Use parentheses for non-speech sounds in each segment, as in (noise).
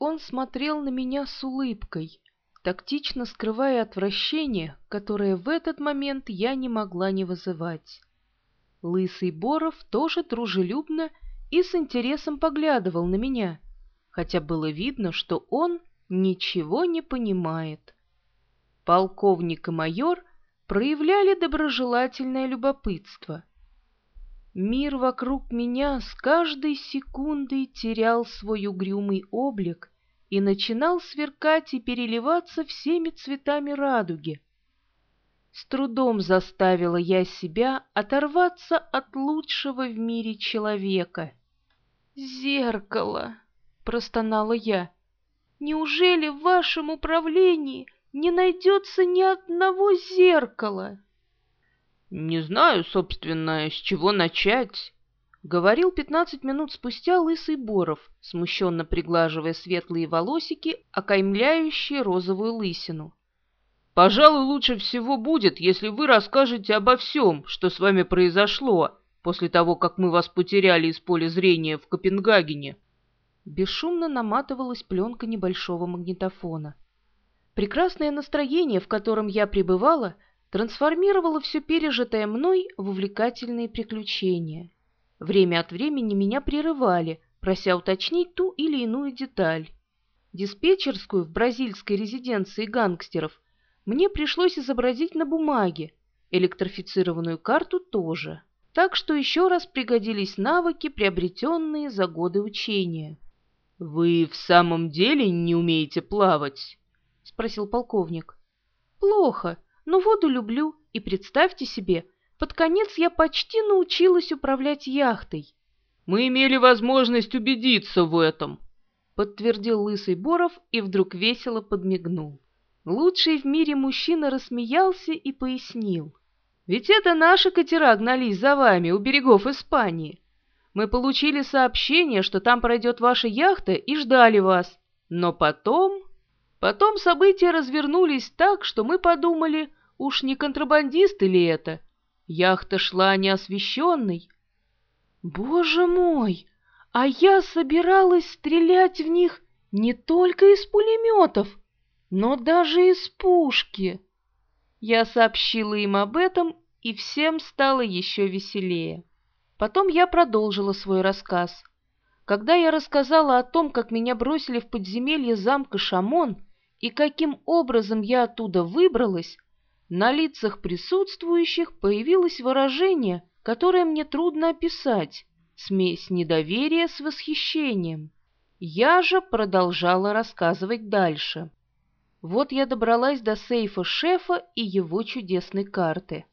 он смотрел на меня с улыбкой, тактично скрывая отвращение, которое в этот момент я не могла не вызывать. Лысый Боров тоже дружелюбно и с интересом поглядывал на меня, хотя было видно, что он ничего не понимает. Полковник и майор проявляли доброжелательное любопытство. Мир вокруг меня с каждой секундой терял свой угрюмый облик и начинал сверкать и переливаться всеми цветами радуги. С трудом заставила я себя оторваться от лучшего в мире человека. «Зеркало!» — простонала я. «Неужели в вашем управлении не найдется ни одного зеркала?» «Не знаю, собственно, с чего начать», — говорил пятнадцать минут спустя лысый Боров, смущенно приглаживая светлые волосики, окаймляющие розовую лысину. «Пожалуй, лучше всего будет, если вы расскажете обо всем, что с вами произошло после того, как мы вас потеряли из поля зрения в Копенгагене». Бесшумно наматывалась пленка небольшого магнитофона. Прекрасное настроение, в котором я пребывала — трансформировала все пережитое мной в увлекательные приключения. Время от времени меня прерывали, прося уточнить ту или иную деталь. Диспетчерскую в бразильской резиденции гангстеров мне пришлось изобразить на бумаге, электрифицированную карту тоже. Так что еще раз пригодились навыки, приобретенные за годы учения. «Вы в самом деле не умеете плавать?» — спросил полковник. «Плохо», но воду люблю, и представьте себе, под конец я почти научилась управлять яхтой. Мы имели возможность убедиться в этом, подтвердил лысый Боров и вдруг весело подмигнул. Лучший в мире мужчина рассмеялся и пояснил. Ведь это наши катера гнались за вами у берегов Испании. Мы получили сообщение, что там пройдет ваша яхта, и ждали вас. Но потом... Потом события развернулись так, что мы подумали, Уж не контрабандисты ли это? Яхта шла неосвещенной. Боже мой! А я собиралась стрелять в них не только из пулеметов, но даже из пушки. Я сообщила им об этом, и всем стало еще веселее. Потом я продолжила свой рассказ. Когда я рассказала о том, как меня бросили в подземелье замка Шамон и каким образом я оттуда выбралась, на лицах присутствующих появилось выражение, которое мне трудно описать, смесь недоверия с восхищением. Я же продолжала рассказывать дальше. Вот я добралась до сейфа шефа и его чудесной карты.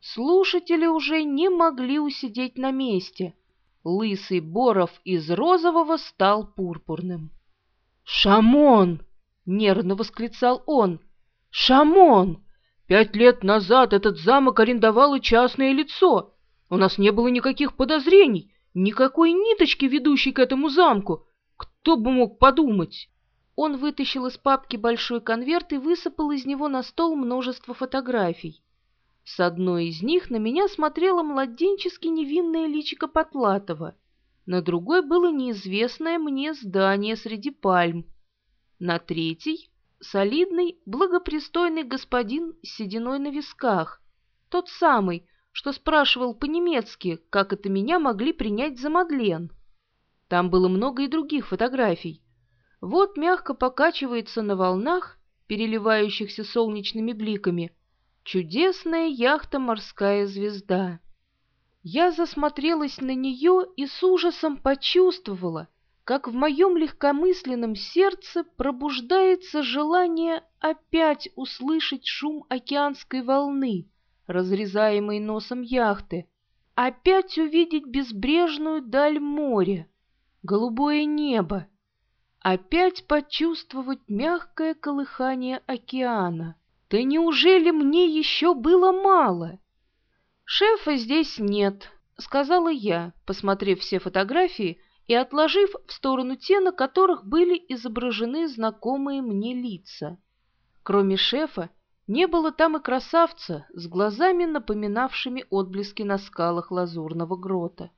Слушатели уже не могли усидеть на месте. Лысый Боров из розового стал пурпурным. «Шамон!» — нервно восклицал он. «Шамон! Пять лет назад этот замок арендовало частное лицо. У нас не было никаких подозрений, никакой ниточки, ведущей к этому замку. Кто бы мог подумать?» Он вытащил из папки большой конверт и высыпал из него на стол множество фотографий. С одной из них на меня смотрело младенчески невинное личико Потлатова. На другой было неизвестное мне здание среди пальм. На третьей солидный, благопристойный господин с сединой на висках, тот самый, что спрашивал по-немецки, как это меня могли принять за Мадлен. Там было много и других фотографий. Вот мягко покачивается на волнах, переливающихся солнечными бликами, чудесная яхта «Морская звезда». Я засмотрелась на нее и с ужасом почувствовала, как в моем легкомысленном сердце пробуждается желание опять услышать шум океанской волны, разрезаемой носом яхты, опять увидеть безбрежную даль моря, голубое небо, опять почувствовать мягкое колыхание океана. Да неужели мне еще было мало? Шефа здесь нет, сказала я, посмотрев все фотографии, и отложив в сторону те, на которых были изображены знакомые мне лица. Кроме шефа, не было там и красавца с глазами, напоминавшими отблески на скалах лазурного грота.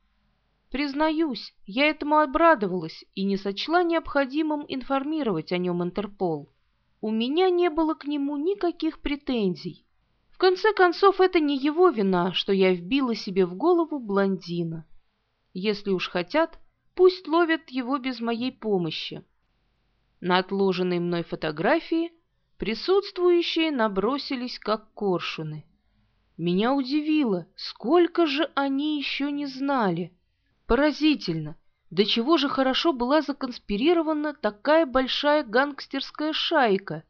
Признаюсь, я этому обрадовалась и не сочла необходимым информировать о нем Интерпол. У меня не было к нему никаких претензий. В конце концов, это не его вина, что я вбила себе в голову блондина. Если уж хотят, пусть ловят его без моей помощи. На отложенной мной фотографии присутствующие набросились как коршуны. Меня удивило, сколько же они еще не знали. Поразительно, до чего же хорошо была законспирирована такая большая гангстерская шайка.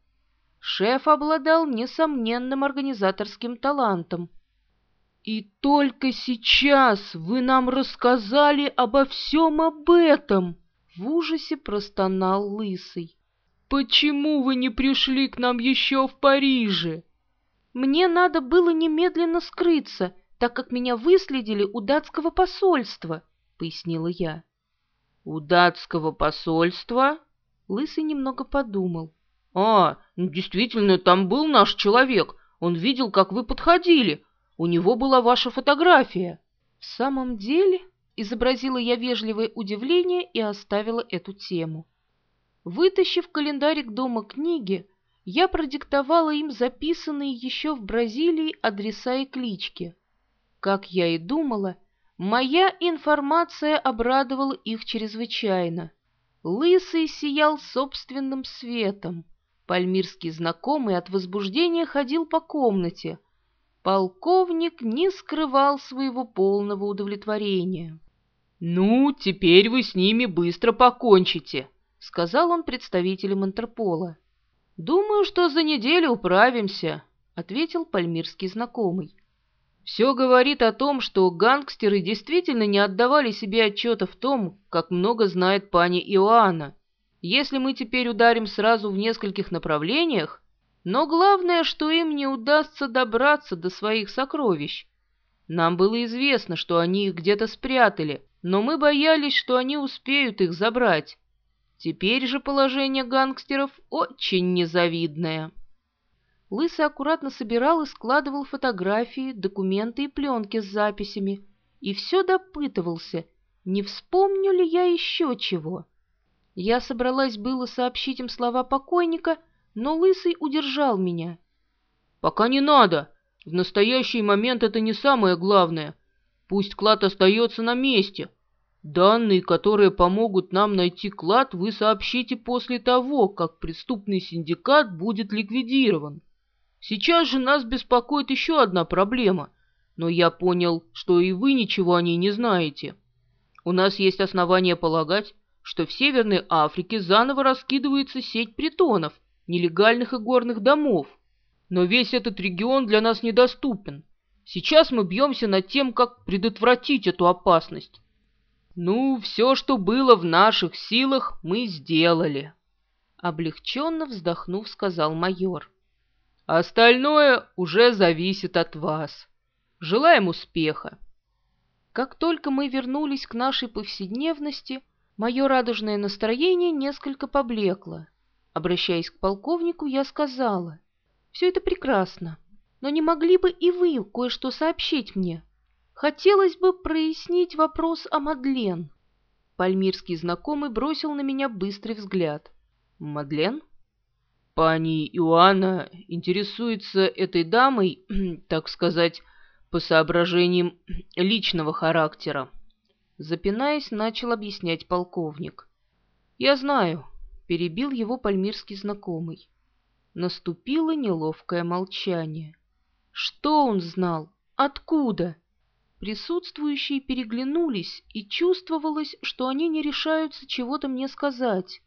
Шеф обладал несомненным организаторским талантом. «И только сейчас вы нам рассказали обо всем об этом!» В ужасе простонал Лысый. «Почему вы не пришли к нам еще в Париже?» Мне надо было немедленно скрыться, так как меня выследили у датского посольства, — пояснила я. — У датского посольства? Лысый немного подумал. — А, действительно, там был наш человек. Он видел, как вы подходили. У него была ваша фотография. — В самом деле? — изобразила я вежливое удивление и оставила эту тему. Вытащив календарик дома книги, я продиктовала им записанные еще в Бразилии адреса и клички. Как я и думала, моя информация обрадовала их чрезвычайно. Лысый сиял собственным светом. Пальмирский знакомый от возбуждения ходил по комнате. Полковник не скрывал своего полного удовлетворения. «Ну, теперь вы с ними быстро покончите», — сказал он представителям Интерпола. «Думаю, что за неделю управимся», — ответил пальмирский знакомый. «Все говорит о том, что гангстеры действительно не отдавали себе отчета в том, как много знает пани Иоанна. Если мы теперь ударим сразу в нескольких направлениях, но главное, что им не удастся добраться до своих сокровищ. Нам было известно, что они их где-то спрятали, но мы боялись, что они успеют их забрать. Теперь же положение гангстеров очень незавидное. Лысый аккуратно собирал и складывал фотографии, документы и пленки с записями, и все допытывался, не вспомню ли я еще чего. Я собралась было сообщить им слова покойника, но Лысый удержал меня. «Пока не надо. В настоящий момент это не самое главное. Пусть клад остается на месте. Данные, которые помогут нам найти клад, вы сообщите после того, как преступный синдикат будет ликвидирован. Сейчас же нас беспокоит еще одна проблема, но я понял, что и вы ничего о ней не знаете. У нас есть основания полагать, что в Северной Африке заново раскидывается сеть притонов, нелегальных и горных домов. Но весь этот регион для нас недоступен. Сейчас мы бьемся над тем, как предотвратить эту опасность. «Ну, все, что было в наших силах, мы сделали», — облегченно вздохнув, сказал майор. «Остальное уже зависит от вас. Желаем успеха». Как только мы вернулись к нашей повседневности, мое радужное настроение несколько поблекло. Обращаясь к полковнику, я сказала, «Все это прекрасно, но не могли бы и вы кое-что сообщить мне?» Хотелось бы прояснить вопрос о Мадлен. Пальмирский знакомый бросил на меня быстрый взгляд. Мадлен? Пани Иоанна интересуется этой дамой, (clears throat) так сказать, по соображениям (clears throat) личного характера. Запинаясь, начал объяснять полковник. «Я знаю», — перебил его пальмирский знакомый. Наступило неловкое молчание. Что он знал? Откуда? Присутствующие переглянулись, и чувствовалось, что они не решаются чего-то мне сказать.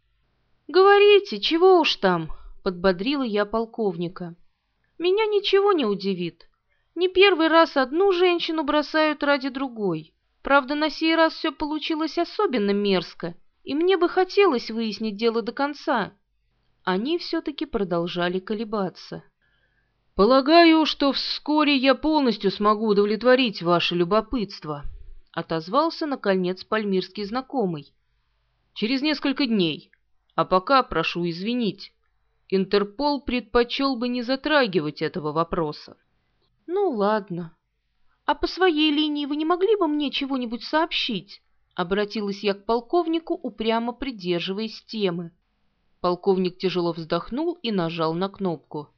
«Говорите, чего уж там?» — подбодрила я полковника. «Меня ничего не удивит. Не первый раз одну женщину бросают ради другой. Правда, на сей раз все получилось особенно мерзко, и мне бы хотелось выяснить дело до конца». Они все-таки продолжали колебаться. «Полагаю, что вскоре я полностью смогу удовлетворить ваше любопытство», — отозвался, наконец, пальмирский знакомый. «Через несколько дней. А пока прошу извинить. Интерпол предпочел бы не затрагивать этого вопроса». «Ну, ладно. А по своей линии вы не могли бы мне чего-нибудь сообщить?» — Обратилась я к полковнику, упрямо придерживаясь темы. Полковник тяжело вздохнул и нажал на кнопку.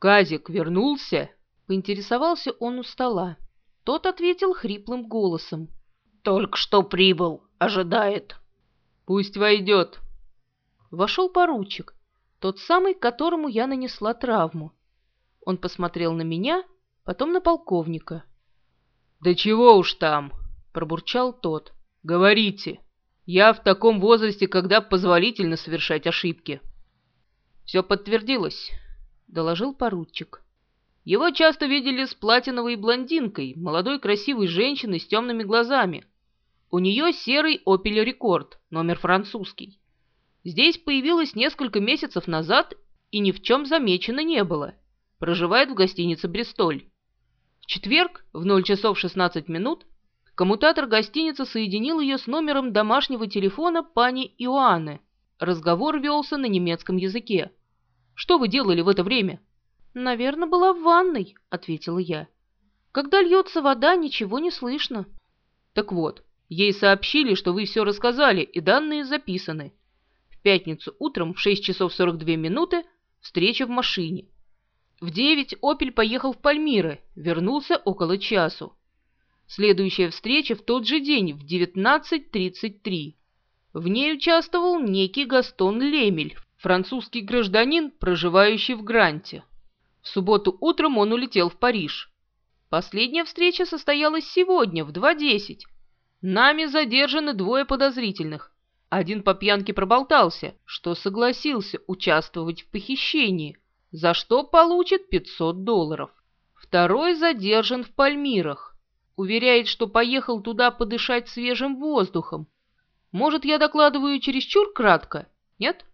«Казик вернулся?» — поинтересовался он у стола. Тот ответил хриплым голосом. «Только что прибыл. Ожидает». «Пусть войдет». Вошел поручик, тот самый, которому я нанесла травму. Он посмотрел на меня, потом на полковника. «Да чего уж там!» — пробурчал тот. «Говорите, я в таком возрасте, когда позволительно совершать ошибки». «Все подтвердилось», — доложил поручик. «Его часто видели с платиновой блондинкой, молодой красивой женщиной с темными глазами. У нее серый «Опель Рекорд», номер французский. Здесь появилась несколько месяцев назад и ни в чем замечено не было. Проживает в гостинице «Бристоль». В четверг в 0 часов 16 минут коммутатор гостиницы соединил ее с номером домашнего телефона пани Иоанны. Разговор велся на немецком языке. «Что вы делали в это время?» «Наверное, была в ванной», — ответила я. «Когда льется вода, ничего не слышно». «Так вот, ей сообщили, что вы все рассказали, и данные записаны. В пятницу утром в 6 часов 42 минуты встреча в машине. В 9 «Опель» поехал в Пальмиры, вернулся около часу. Следующая встреча в тот же день в 19.33. В ней участвовал некий Гастон Лемель, французский гражданин, проживающий в Гранте. В субботу утром он улетел в Париж. Последняя встреча состоялась сегодня в 2.10. Нами задержаны двое подозрительных. Один по пьянке проболтался, что согласился участвовать в похищении, за что получит 500 долларов. Второй задержан в Пальмирах. Уверяет, что поехал туда подышать свежим воздухом. Может, я докладываю чересчур кратко? Нет?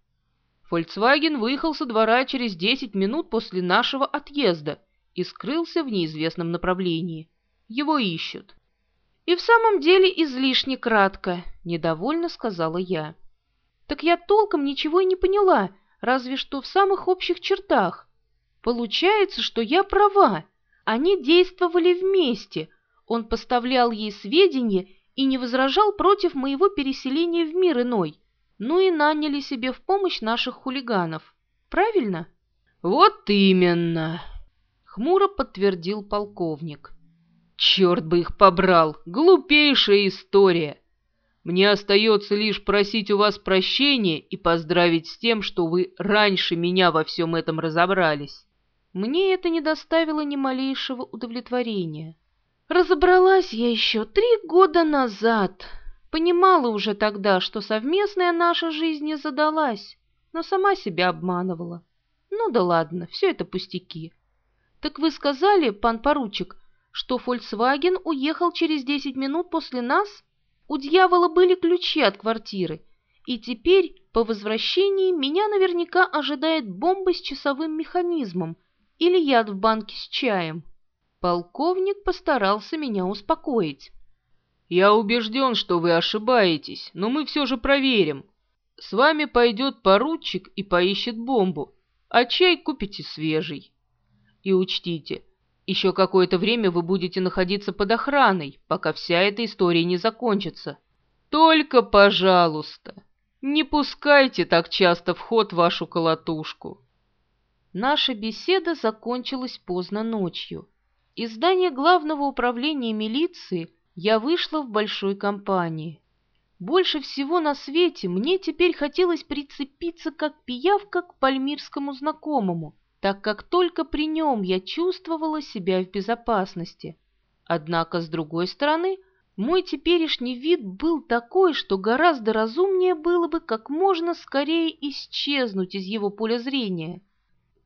Фольксваген выехал со двора через 10 минут после нашего отъезда и скрылся в неизвестном направлении. Его ищут. «И в самом деле излишне кратко», — недовольно сказала я. «Так я толком ничего и не поняла, разве что в самых общих чертах. Получается, что я права. Они действовали вместе. Он поставлял ей сведения и не возражал против моего переселения в мир иной. Ну и наняли себе в помощь наших хулиганов. Правильно?» «Вот именно», — хмуро подтвердил полковник. Черт бы их побрал! Глупейшая история! Мне остается лишь просить у вас прощения и поздравить с тем, что вы раньше меня во всем этом разобрались. Мне это не доставило ни малейшего удовлетворения. Разобралась я еще три года назад. Понимала уже тогда, что совместная наша жизнь не задалась, но сама себя обманывала. Ну да ладно, все это пустяки. Так вы сказали, пан поручик, что Volkswagen уехал через 10 минут после нас? У дьявола были ключи от квартиры, и теперь по возвращении меня наверняка ожидает бомба с часовым механизмом или яд в банке с чаем. Полковник постарался меня успокоить. «Я убежден, что вы ошибаетесь, но мы все же проверим. С вами пойдет поручик и поищет бомбу, а чай купите свежий. И учтите, еще какое-то время вы будете находиться под охраной, пока вся эта история не закончится. Только, пожалуйста, не пускайте так часто в ход вашу колотушку. Наша беседа закончилась поздно ночью. Из здания главного управления милиции я вышла в большой компании. Больше всего на свете мне теперь хотелось прицепиться как пиявка к пальмирскому знакомому, так как только при нем я чувствовала себя в безопасности. Однако, с другой стороны, мой теперешний вид был такой, что гораздо разумнее было бы как можно скорее исчезнуть из его поля зрения.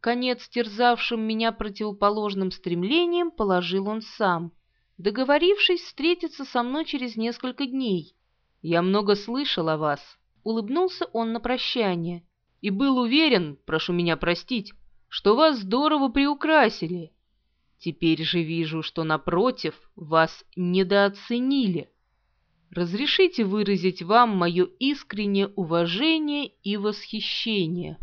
Конец терзавшим меня противоположным стремлением положил он сам, договорившись встретиться со мной через несколько дней. «Я много слышал о вас», — улыбнулся он на прощание, «и был уверен, прошу меня простить, что вас здорово приукрасили. Теперь же вижу, что, напротив, вас недооценили. Разрешите выразить вам мое искреннее уважение и восхищение».